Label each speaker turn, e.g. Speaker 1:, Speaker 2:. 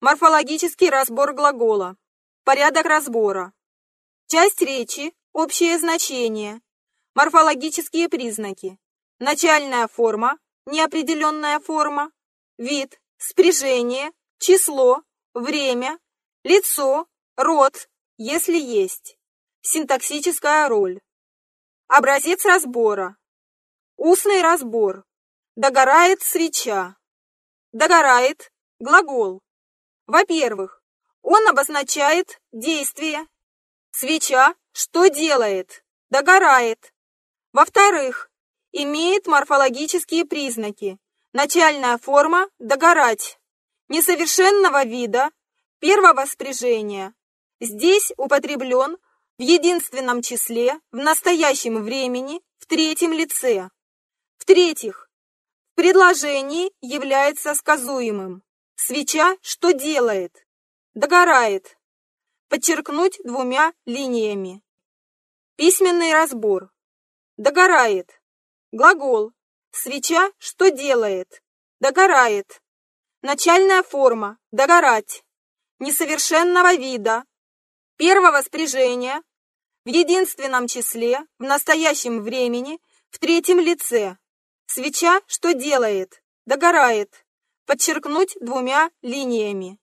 Speaker 1: Морфологический разбор глагола. Порядок разбора. Часть речи. Общее значение. Морфологические признаки. Начальная форма. Неопределенная форма. Вид. Спряжение. Число. Время. Лицо. Род. Если есть. Синтаксическая роль. Образец разбора. Устный разбор. Догорает свеча. Догорает. Глагол. Во-первых, он обозначает действие. Свеча что делает? Догорает. Во-вторых, имеет морфологические признаки. Начальная форма – догорать. Несовершенного вида, первого спряжения. Здесь употреблен в единственном числе, в настоящем времени, в третьем лице. В-третьих, в предложении является сказуемым. Свеча что делает? Догорает. Подчеркнуть двумя линиями. Письменный разбор. Догорает. Глагол. Свеча что делает? Догорает. Начальная форма. Догорать. Несовершенного вида. Первого спряжения. В единственном числе, в настоящем времени, в третьем лице. Свеча что делает? Догорает подчеркнуть двумя линиями.